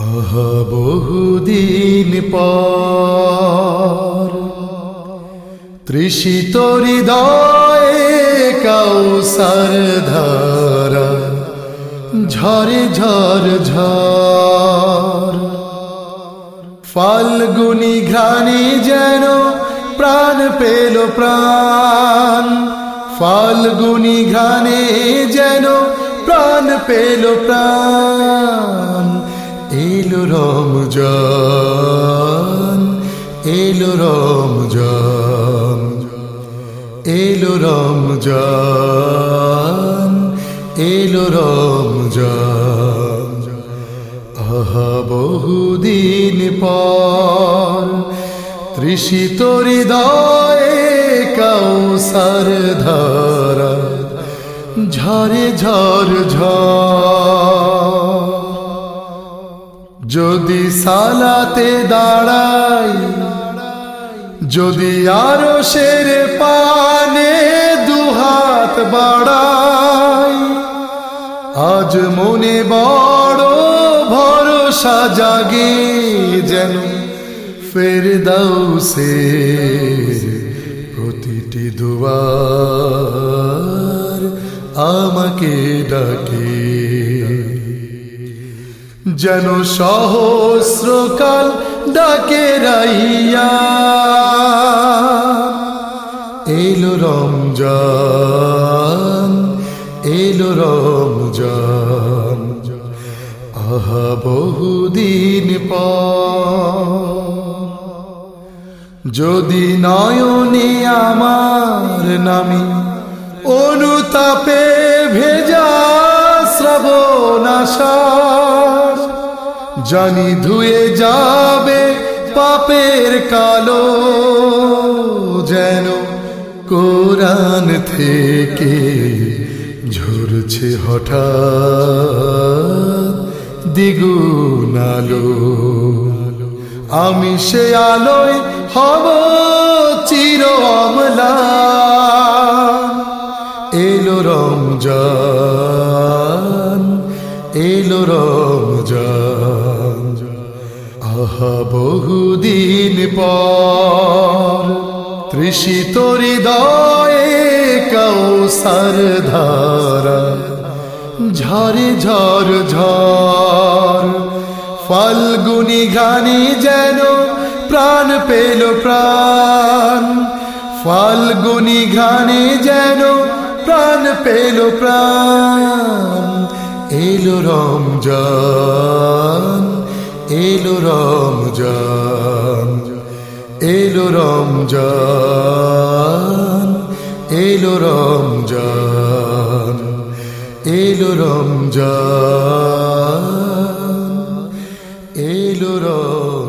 আহা, বহুদিন পর তৃষিত হৃদয়ে কাউসার ধারা, ঝরে ঝর ঝর। ফাল্গুনি ঘ্রাণে যেন প্রাণ পেল প্রাণ, ফাল্গুনি ঘ্রাণে যেন প্রাণ পেল প্রাণ। এলো রমজান এলো রমজান এলো রমজান এলো রমজান। আহা, বহুদিন পর তৃষিত হৃদয়ে কৌসর ধারা, ঝরে ঝর ঝর যদি সালাতে দাঁড়াই, যদি আরও শের পানে দুহাত বাড়াই, আজ মনে বড় ভরসা জাগে যেন ফের দাও সে প্রতিটি দুয়ার আমাকে ডাকে। যেন সহস্রকাল ডাকে রাইয়া। এলো রমজান এলো রমজান, আহা বহুদিন পর। যদি নয়নে আমার নামি অনুতাপে ভেজা শ্রবণ আশার জানি ধুয়ে যাবে পাপের কালো যেন কোরআন থেকে ঝরছে হঠাৎ দ্বিগুণ আলো। আমি সে আলোয় হব চির অমলা। এলো রমজান এলো রমজান। বহুদিন পর তৃষিত হৃদয়ে কৌসর ধারা, ঝরে ঝর ঝর, ফাল্গুনি ঘানি যেন প্রাণ পেল প্রাণ, ফাল্গুনি ঘানি যেন প্রাণ পেল প্রাণ, এলো রমজান। এলো রমজান এলো রমজান এলো রমজান এলো রমজান এলো রমজান।